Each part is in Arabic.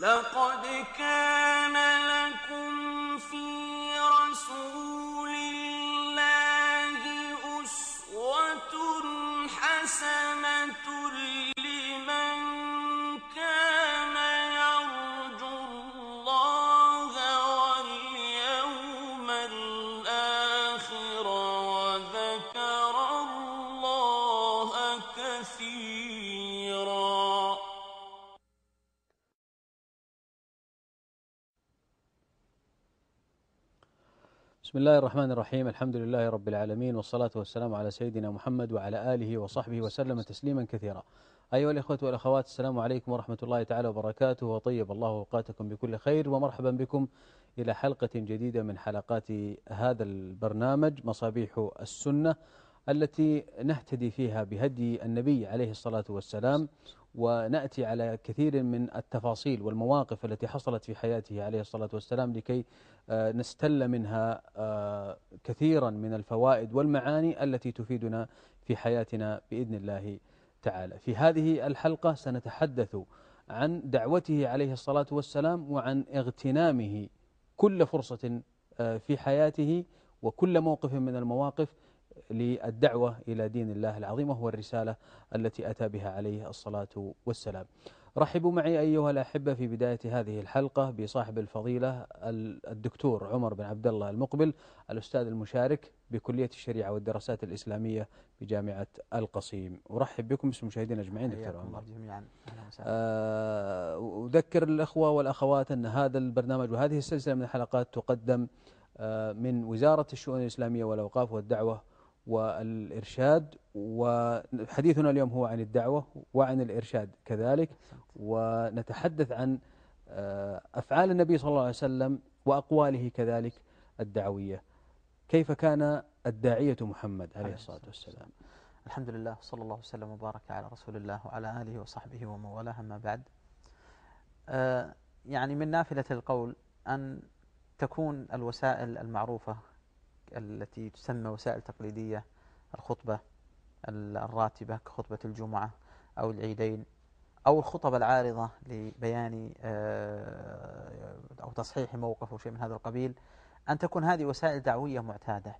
لقد كان لكم في رسول بسم الله الرحمن الرحيم الحمد لله رب العالمين والصلاة والسلام على سيدنا محمد وعلى آله وصحبه وسلم تسليما كثيرا أيها الإخوة والأخوات السلام عليكم ورحمة الله تعالى وبركاته وطيب الله أوقاتكم بكل خير ومرحبا بكم إلى حلقة جديدة من حلقات هذا البرنامج مصابيح السنة التي نهتدي فيها بهدي النبي عليه الصلاة والسلام ونأتي على كثير من التفاصيل والمواقف التي حصلت في حياته عليه الصلاة والسلام لكي آه، نستل منها آه، كثيرا من الفوائد والمعاني التي تفيدنا في حياتنا بإذن الله تعالى. في هذه الحلقة سنتحدث عن دعوته عليه الصلاة والسلام وعن اغتنامه كل فرصة آه، في حياته وكل موقف من المواقف للدعوة إلى دين الله العظيم وهو الرسالة التي أتى بها عليه الصلاة والسلام. رحبوا معي أيها الأحبة في بداية هذه الحلقة بصاحب الفضيلة الدكتور عمر بن عبد الله المقبل الأستاذ المشارك بكلية الشريعة والدراسات الإسلامية بجامعة القصيم. أرحب بكم باسم المشاهدين أجمعين دكتور عمر. جميعا. آه، أذكر الأخوة والأخوات أن هذا البرنامج وهذه السلسلة من الحلقات تقدم آه، من وزارة الشؤون الإسلامية والأوقاف والدعوة والإرشاد وحديثنا اليوم هو عن الدعوة وعن الإرشاد كذلك. ونتحدث عن آه، أفعال النبي صلى الله عليه وسلم وأقواله كذلك الدعوية. كيف كان الداعية محمد عليه الصلاة والسلام. الحمد لله صلى الله وسلم وبارك على رسول الله وعلى آله وصحبه ومن والاه أما بعد. آه، يعني من نافلة القول أن تكون الوسائل المعروفة التي تسمى وسائل تقليدية الخطبة الراتبة كخطبة الجمعة أو العيدين أو الخطب العارضة لبيان آه، أو تصحيح موقف أو شيء من هذا القبيل أن تكون هذه وسائل دعوية معتادة.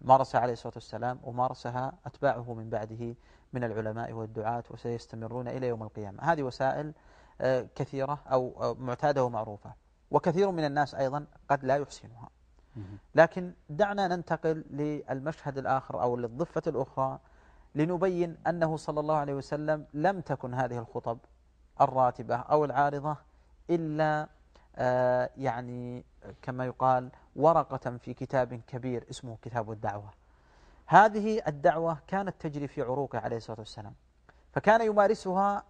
مارسها عليه الصلاة والسلام ومارسها أتباعه من بعده من العلماء والدعاة وسيستمرون إلى يوم القيامة. هذه وسائل آه، كثيرة أو أو معتادة ومعروفة وكثير من الناس أيضا قد لا يحسنها. لكن دعنا ننتقل للمشهد الآخر أو للضفة الأخرى لنبين أنه صلى الله عليه وسلم لم تكن هذه الخطب الراتبة أو العارضة إلا آه، يعني كما يقال ورقة في كتاب كبير اسمه كتاب الدعوة. هذه الدعوة كانت تجري في عروقه عليه الصلاة والسلام. فكان يمارسها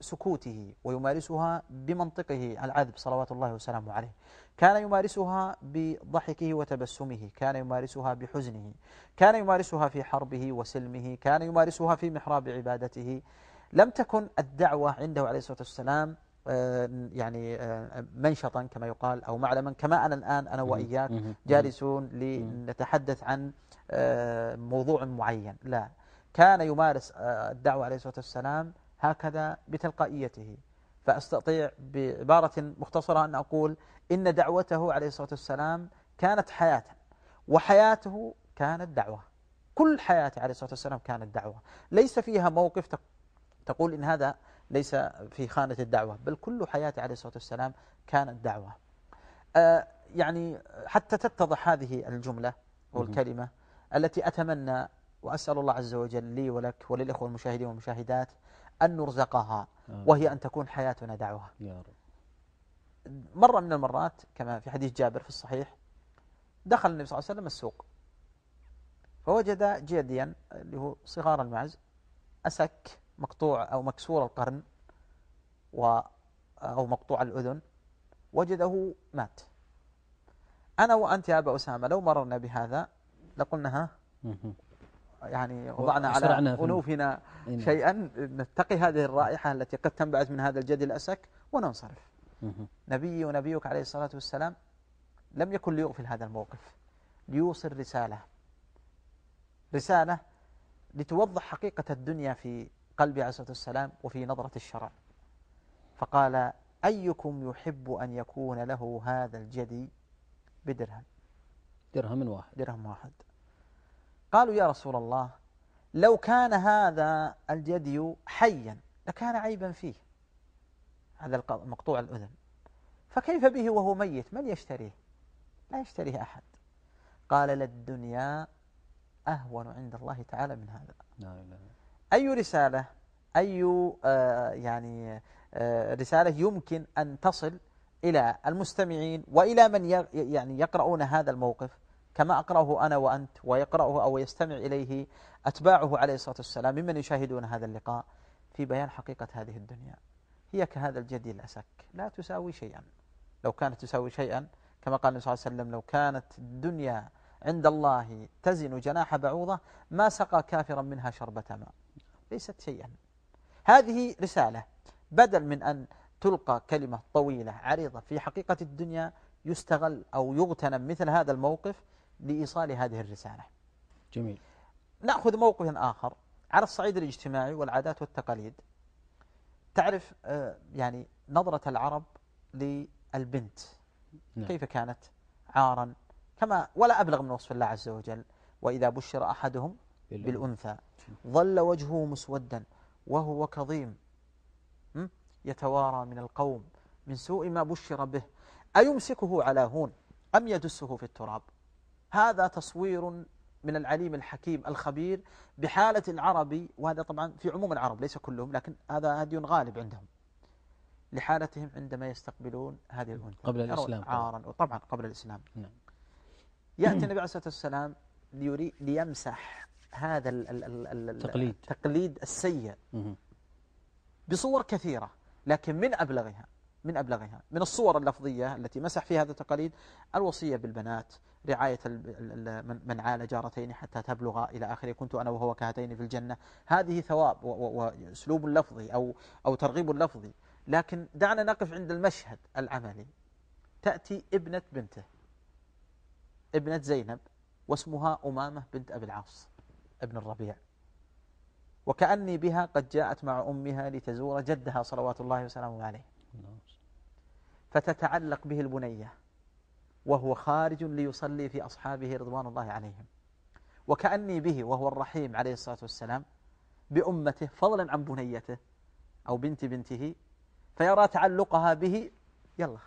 بسكوته ويمارسها بمنطقه العذب صلوات الله وسلامه عليه. كان يمارسها بضحكه وتبسمه كان يمارسها بحزنه كان يمارسها في حربه وسلمه كان يمارسها في محراب عبادته. لم تكن الدعوة عنده عليه الصلاة والسلام آه، يعني آه، منشطا كما يقال أو معلما كما أنا الآن أنا وإياك. جالسون لنتحدث عن آه، موضوع معين. لا. كان يمارس الدعوة عليه الصلاة والسلام هكذا بتلقائيته. فأستطيع بعبارة مختصرة أن أقول إن دعوته عليه الصلاة والسلام كانت حياة وحياته كانت دعوة. كل حياته عليه الصلاة والسلام كانت دعوة. ليس فيها موقف تق- تقول إن هذا ليس في خانة الدعوة بل كل حياته عليه الصلاة والسلام كانت دعوة. آه، يعني حتى تتضح هذه الجملة والكلمة التي أتمنى وأسأل الله عز وجل لي ولك وللإخوة المشاهدين والمشاهدات أن نرزقها آمين. وهي أن تكون حياتنا دعوة يا رب مرة من المرات كما في حديث جابر في الصحيح دخل النبي صلى الله عليه وسلم السوق فوجد جديا اللي هو صغار المعز أسك مقطوع أو مكسور القرن و أو مقطوع الأذن وجده مات أنا وأنت يا أبا أسامة لو مررنا بهذا لقلنا ها. يعني وضعنا على أنوفنا نعم. شيئا. نتقي هذه الرائحة التي قد تنبعث من هذا الجدي الأسك وننصرف. نبي ونبيك عليه الصلاة والسلام لم يكن ليغفل هذا الموقف ليوصل رسالة. رسالة لتوضح حقيقة الدنيا في قلب عليه الصلاة والسلام وفي نظرة الشرع. فقال أيكم يحب أن يكون له هذا الجدي بدرهم؟ درهم واحد. درهم واحد. قالوا يا رسول الله لو كان هذا الجدي حيا لكان عيبا فيه. هذا مقطوع الأذن. فكيف به وهو ميت؟ من يشتريه؟ لا يشتريه أحد. قال للدنيا أهون عند الله تعالى من هذا. لا لا. أي رسالة؟ أي آه يعني آه رسالة يمكن أن تصل إلى المستمعين وإلى من يعني يقرؤون هذا الموقف؟ كما أقرأه أنا وأنت ويقرأه أو يستمع إليه أتباعه عليه الصلاة والسلام ممن يشاهدون هذا اللقاء في بيان حقيقة هذه الدنيا. هي كهذا الجدي الأسك لا تساوي شيئا. لو كانت تساوي شيئا كما قال النبي صلى الله عليه وسلم لو كانت الدنيا عند الله تزن جناح بعوضة ما سقى كافرا منها شربة ماء. ليست شيئا. هذه رسالة. بدل من أن تلقى كلمة طويلة عريضة في حقيقة الدنيا يستغل أو يغتنم مثل هذا الموقف لإيصال هذه الرسالة. جميل. نأخذ موقف آخر. على الصعيد الاجتماعي والعادات والتقاليد. تعرف آه، يعني نظرة العرب للبنت. نعم. كيف كانت عارا؟ كما ولا أبلغ من وصف الله عز وجل. وإذا بشر أحدهم بالأنثى. ظل وجهه مسودا وهو كظيم. يتوارى من القوم. من سوء ما بشر به. أيمسكه على هون؟ أم يدسه في التراب؟ هذا تصوير من العليم الحكيم الخبير بحالة العرب وهذا طبعا في عموم العرب ليس كلهم لكن هذا هدي غالب عندهم لحالتهم عندما يستقبلون هذه الأنثى قبل الإسلام عارا وطبعا قبل الإسلام. نعم. يأتي النبي عليه الصلاة والسلام ليري ليمسح هذا التقليد التقليد السيء بصور كثيرة لكن من أبلغها من أبلغها من الصور اللفظية التي مسح فيها هذا التقاليد الوصية بالبنات رعاية من عال جارتين حتى تبلغ إلى آخره. كنت أنا وهو كهاتين في الجنة. هذه ثواب وأسلوب لفظي أو, أو ترغيب لفظي. لكن دعنا نقف عند المشهد العملي. تأتي ابنة بنته. ابنة زينب واسمها أمامة بنت أبي العاص ابن الربيع. وكأني بها قد جاءت مع أمها لتزور جدها صلوات الله وسلامه عليه. فتتعلق به البنية. وهو خارج ليصلي في أصحابه رضوان الله عليهم. وكأني به وهو الرحيم عليه الصلاة والسلام بأمته فضلا عن بنيته أو بنت بنته فيرى تعلقها به يلا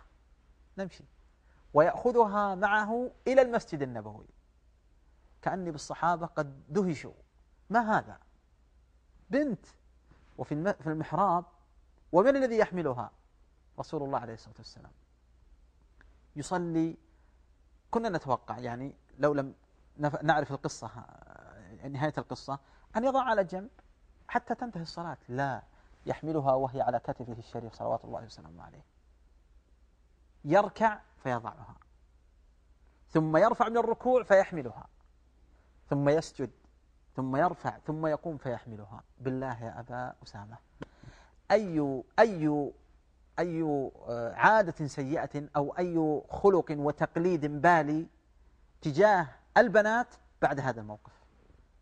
نمشي. ويأخذها معه إلى المسجد النبوي. كأني بالصحابة قد دهشوا. ما هذا؟ بنت. وفي المحراب. ومن الذي يحملها؟ رسول الله عليه الصلاة والسلام. يصلي كنا نتوقع يعني لو لم نعرف القصة نهاية القصة أن يضع على جنب حتى تنتهي الصلاة. لا يحملها وهي على كتفه الشريف صلوات الله وسلامه عليه. يركع فيضعها. ثم يرفع من الركوع فيحملها. ثم يسجد. ثم يرفع. ثم يقوم فيحملها. بالله يا أبا أسامة. أي أي أي آه، عادة سيئة أو أي خلق وتقليد بالي تجاه البنات بعد هذا الموقف.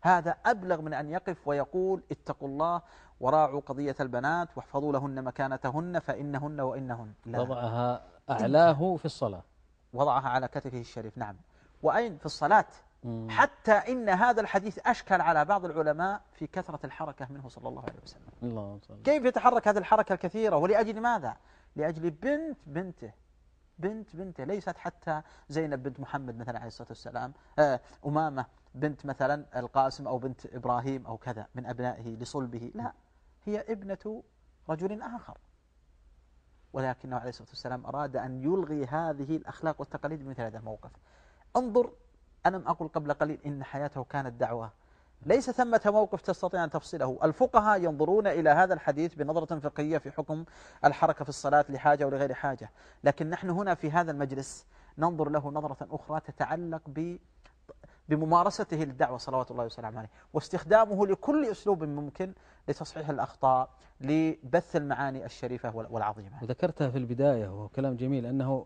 هذا أبلغ من أن يقف ويقول اتقوا الله وراعوا قضية البنات واحفظوا لهن مكانتهن فإنهن وإنهن. لا. وضعها أعلاه في الصلاة. وضعها على كتفه الشريف. نعم. وأين؟ في الصلاة. حتى إن هذا الحديث أشكل على بعض العلماء في كثرة الحركة منه صلى الله عليه وسلم. الله. كيف يتحرك هذه الحركة الكثيرة؟ ولأجل ماذا؟ لأجل بنت بنته. بنت بنته. ليست حتى زينب بنت محمد مثلا عليه الصلاة والسلام آه، أمامة بنت مثلا القاسم أو بنت إبراهيم أو كذا من أبنائه لصلبه. لا هي ابنة رجل آخر. ولكنه عليه الصلاة والسلام أراد أن يلغي هذه الأخلاق والتقاليد مثل هذا الموقف. انظر ألم أقل قبل قليل إن حياته كانت دعوة. ليس ثمة موقف تستطيع أن تفصله. الفقهاء ينظرون إلى هذا الحديث بنظرة فقهية في حكم الحركة في الصلاة لحاجة ولغير حاجة. لكن نحن هنا في هذا المجلس ننظر له نظرة أخرى تتعلق ب بممارسته للدعوة صلوات الله وسلامه عليه. واستخدامه لكل أسلوب ممكن لتصحيح الأخطاء لبث المعاني الشريفة والعظيمة. وذكرتها في البداية وهو كلام جميل أنه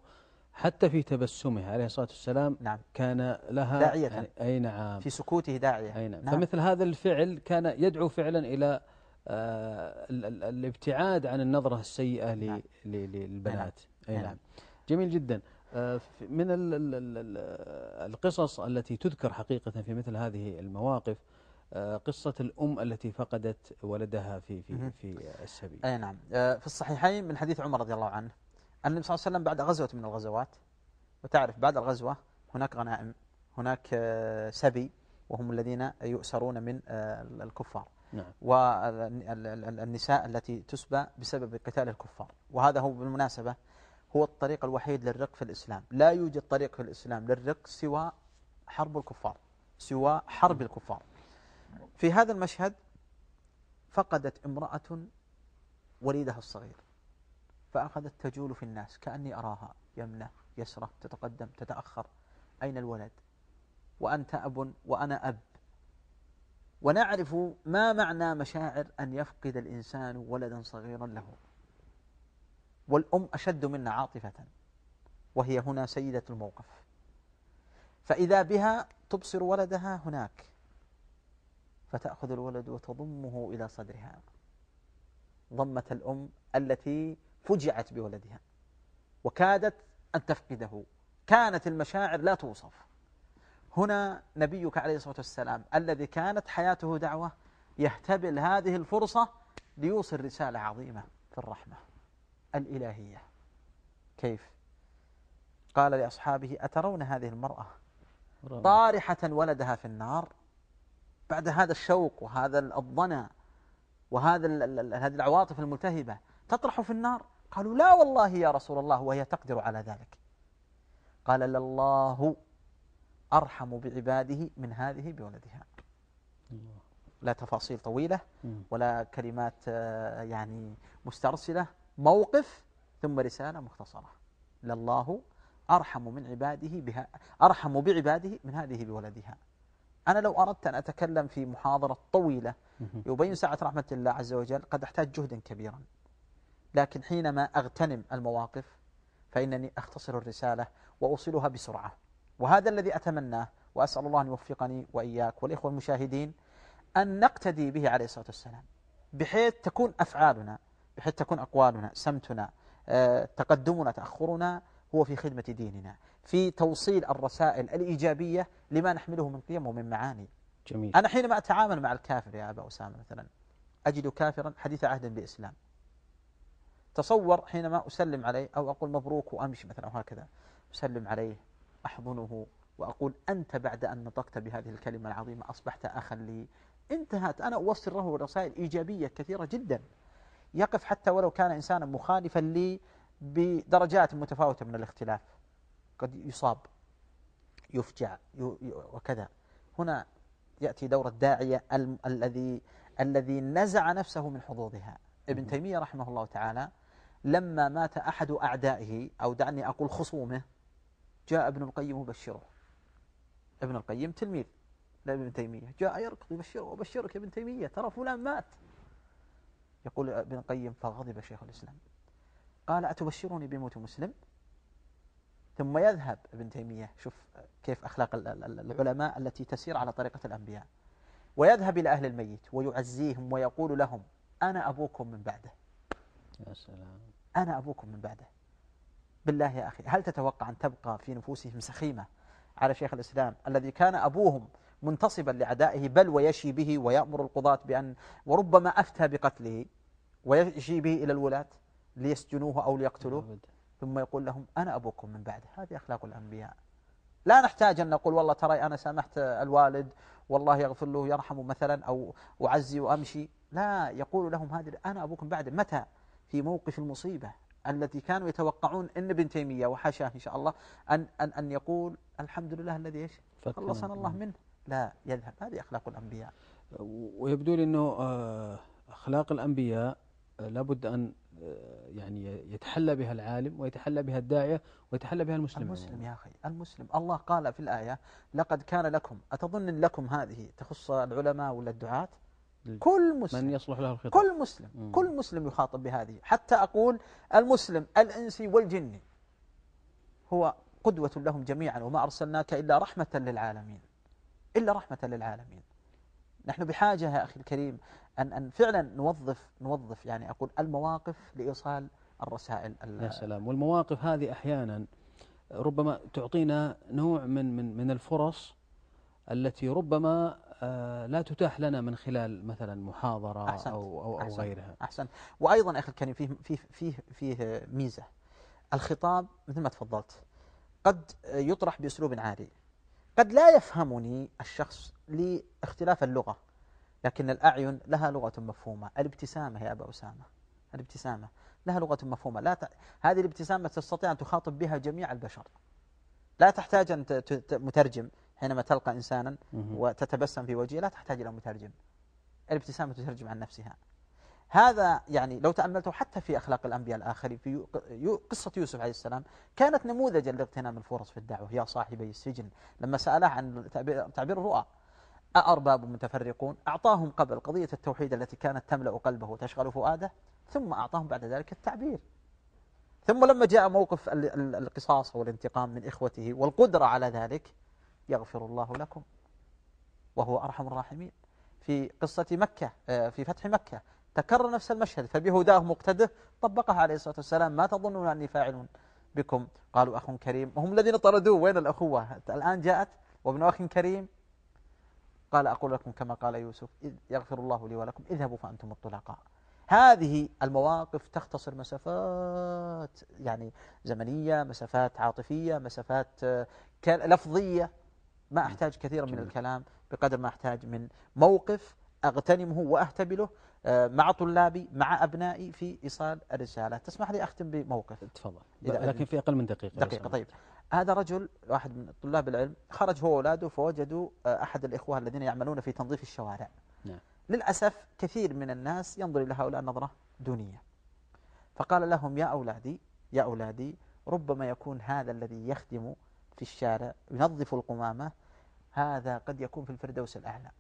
حتى في تبسمه عليه الصلاة والسلام نعم كان لها داعية يعني أي نعم في سكوته داعية أي نعم. نعم. فمثل هذا الفعل كان يدعو فعلا إلى آه، ال- ال- الابتعاد عن النظرة السيئة نعم. للبنات أي نعم. نعم جميل جدا آه، من ال- ال- ال- ال- القصص التي تذكر حقيقة في مثل هذه المواقف آه، قصة الأم التي فقدت ولدها في في. في السبي أي نعم في الصحيحين من حديث عمر رضي الله عنه أن النبي صلى الله عليه وسلم بعد غزوة من الغزوات وتعرف بعد الغزوة هناك غنائم هناك آه، سبي وهم الذين يؤسرون من آه، الكفار. نعم. والنساء التي تسبى بسبب قتال الكفار. وهذا هو بالمناسبة هو الطريق الوحيد للرق في الإسلام. لا يوجد طريق في الإسلام للرق سوى حرب الكفار سوى حرب الكفار. في هذا المشهد فقدت امرأة وليدها الصغير. فأخذت تجول في الناس كأني أراها يمنة يسرة تتقدم تتأخر. أين الولد؟ وأنت أب وأنا أب. ونعرف ما معنى مشاعر أن يفقد الإنسان ولدا صغيرا له. والأم أشد منا عاطفة وهي هنا سيدة الموقف. فإذا بها تبصر ولدها هناك فتأخذ الولد وتضمه إلى صدرها. ضمة الأم التي فجعت بولدها وكادت أن تفقده. كانت المشاعر لا توصف. هنا نبيك عليه الصلاة والسلام الذي كانت حياته دعوة يهتبل هذه الفرصة ليوصل رسالة عظيمة في الرحمة الإلهية. كيف؟ قال لأصحابه أترون هذه المرأة طارحة ولدها في النار؟ بعد هذا الشوق وهذا الضنا وهذا هذه العواطف الملتهبة تطرح في النار؟ قالوا لا والله يا رسول الله وهي تقدر على ذلك قال لله أرحم بعباده من هذه بولدها. لا تفاصيل طويلة. ولا كلمات آه، يعني مسترسلة موقف ثم رسالة مختصرة لله أرحم من عباده بها أرحم بعباده من هذه بولدها أنا لو أردت أن أتكلم في محاضرة طويلة. يبين سعة رحمة الله عز وجل قد أحتاج جهدا كبيرا لكن حينما أغتنم المواقف فإنني أختصر الرسالة وأوصلها بسرعة. وهذا الذي أتمناه وأسأل الله أن يوفقني وإياك والإخوة المشاهدين أن نقتدي به عليه الصلاة والسلام. بحيث تكون أفعالنا بحيث تكون أقوالنا سمتنا آه، تقدمنا تأخرنا هو في خدمة ديننا في توصيل الرسائل الإيجابية لما نحمله من قيم ومن معاني. جميل. أنا حينما أتعامل مع الكافر يا أبا أسامة مثلا أجد كافرا حديث عهد بإسلام تصور حينما أسلم عليه أو أقول مبروك وأمشي مثلا أو هكذا أسلم عليه أحضنه وأقول أنت بعد أن نطقت بهذه الكلمة العظيمة أصبحت أخا لي. انتهت. أنا أوصل له رسائل إيجابية كثيرة جدا. يقف حتى ولو كان إنسانا مخالفا لي بدرجات متفاوتة من الاختلاف. قد يصاب يفجع وكذا. هنا يأتي دور الداعية الذي الذي نزع نفسه من حظوظها. ابن. تيمية رحمه الله تعالى لما مات أحد أعدائه أو دعني أقول خصومه جاء ابن القيم يبشره ابن القيم تلميذ لابن تيمية. جاء يركض يبشره أبشرك يا ابن تيمية ترى فلان مات. يقول ابن القيم فغضب شيخ الإسلام. قال أتبشرني بموت مسلم؟ ثم يذهب ابن تيمية. شوف كيف أخلاق ال- ال- العلماء التي تسير على طريقة الأنبياء. ويذهب إلى أهل الميت ويعزيهم ويقول لهم أنا أبوكم من بعده. يا سلام. أنا أبوكم من بعده. بالله يا أخي هل تتوقع أن تبقى في نفوسهم سخيمة على شيخ الإسلام الذي كان أبوهم منتصبا لأعدائه بل ويشي به ويأمر القضاة بأن وربما أفتى بقتله ويشي به إلى الولاة ليسجنوه أو ليقتلوه. ثم يقول لهم أنا أبوكم من بعده. هذه أخلاق الأنبياء. لا نحتاج أن نقول والله ترى أنا سامحت الوالد والله يغفر له يرحمه مثلا أو أعزي وأمشي. لا يقول لهم هذه أنا أبوكم بعد متى؟ في موقف المصيبة التي كانوا يتوقعون أن ابن تيمية وحاشاه إن شاء الله أن, أن, أن يقول الحمد لله الذي إيش؟ خلصنا الله منه. لا يذهب. هذه أخلاق الأنبياء. ويبدو لي إنه آه، أخلاق الأنبياء آه، لابد أن آه، يعني يتحلى بها العالم ويتحلى بها الداعية ويتحلى بها المسلم. المسلم يا أخي المسلم. الله قال في الآية لقد كان لكم أتظن أن لكم هذه تخص العلماء ولا الدعاة؟ كل مسلم. من يصلح له الخطاب. كل مسلم. مم. كل مسلم يخاطب بهذه. حتى أقول المسلم الإنسي والجني هو قدوة لهم جميعا وما أرسلناك إلا رحمة للعالمين. إلا رحمة للعالمين. نحن بحاجة يا أخي الكريم أن أن فعلا نوظف نوظف يعني أقول المواقف لإيصال الرسائل يا سلام. والمواقف هذه أحيانا ربما تعطينا نوع من من من الفرص التي ربما لا تتاح لنا من خلال مثلا محاضرة أحسنت. أو أو, أو غيرها. أحسن وأيضا أخي الكريم فيه فيه فيه فيه ميزة. الخطاب مثل ما تفضلت قد يطرح بأسلوب عالي. قد لا يفهمني الشخص لاختلاف اللغة لكن الأعين لها لغة مفهومة. الابتسامة يا أبا أسامة. الابتسامة لها لغة مفهومة. لا ت... هذه الابتسامة تستطيع أن تخاطب بها جميع البشر. لا تحتاج أن ت... مترجم. حينما تلقى إنسانا وتتبسم في وجهه لا تحتاج إلى مترجم. الابتسامة تترجم عن نفسها. هذا يعني لو تأملته حتى في أخلاق الأنبياء الآخرين في قصة يوسف عليه السلام كانت نموذجا لاغتنام الفرص في الدعوة. يا صاحبي السجن. لما سأله عن تعبير الرؤى أأرباب متفرقون؟ أعطاهم قبل قضية التوحيد التي كانت تملأ قلبه وتشغل فؤاده؟ ثم أعطاهم بعد ذلك التعبير. ثم لما جاء موقف القصاص والانتقام من إخوته والقدرة على ذلك يغفر الله لكم وهو أرحم الراحمين. في قصة مكة آه، في فتح مكة تكرر نفس المشهد فبهداه مقتده طبقها عليه الصلاة والسلام ما تظنون أني فاعل بكم؟ قالوا أخ كريم. وهم الذين طردوه وين الأخوة؟ الآن جاءت وابن أخ كريم. قال أقول لكم كما قال يوسف يغفر الله لي ولكم اذهبوا فأنتم الطلقاء. هذه المواقف تختصر مسافات يعني زمنية مسافات عاطفية مسافات آه، لفظية. ما أحتاج كثيرا من الكلام بقدر ما أحتاج من موقف أغتنمه وأهتبله آه، مع طلابي مع أبنائي في إيصال الرسالة. تسمح لي أختم بموقف؟ تفضل. لكن في أقل من دقيقة دقيقة طيب. هذا رجل واحد من طلاب العلم خرج هو وأولاده فوجدوا آه، أحد الإخوة الذين يعملون في تنظيف الشوارع. نعم. للأسف كثير من الناس ينظر إلى هؤلاء نظرة دونية. فقال لهم يا أولادي يا أولادي ربما يكون هذا الذي يخدم في الشارع ينظف القمامة هذا قد يكون في الفردوس الأعلى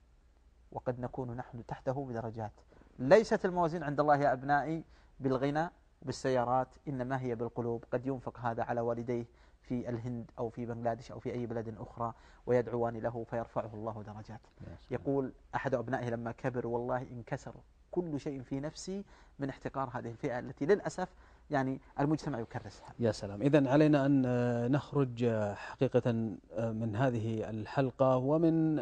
وقد نكون نحن تحته بدرجات. ليست الموازين عند الله يا أبنائي بالغنى بالسيارات إنما هي بالقلوب. قد ينفق هذا على والديه في الهند أو في بنغلاديش أو في أي بلد أخرى ويدعوان له فيرفعه الله درجات. يقول أحد أبنائه لما كبر والله انكسر كل شيء في نفسي من احتقار هذه الفئة التي للأسف يعني المجتمع يكرسها. يا سلام. إذا علينا أن نخرج حقيقة من هذه الحلقة ومن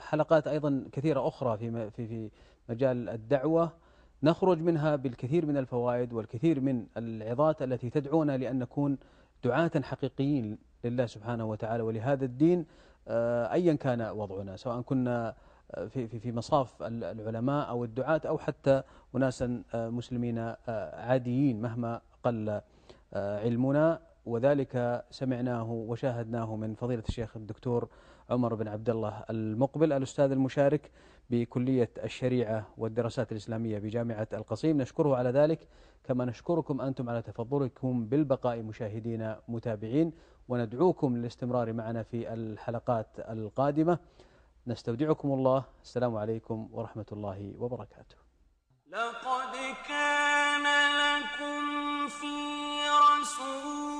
حلقات أيضا كثيرة أخرى في في في مجال الدعوة. نخرج منها بالكثير من الفوائد والكثير من العظات التي تدعونا لأن نكون دعاة حقيقيين لله سبحانه وتعالى ولهذا الدين آه، أيا كان وضعنا سواء كنا في في في مصاف العلماء أو الدعاة أو حتى أناسا آه، مسلمين عاديين مهما قل علمنا. وذلك سمعناه وشاهدناه من فضيلة الشيخ الدكتور عمر بن عبد الله المقبل الأستاذ المشارك بكلية الشريعة والدراسات الإسلامية بجامعة القصيم. نشكره على ذلك. كما نشكركم أنتم على تفضلكم بالبقاء مشاهدين متابعين وندعوكم للاستمرار معنا في الحلقات القادمة. نستودعكم الله. السلام عليكم ورحمة الله وبركاته. لقد كان لكم في رسول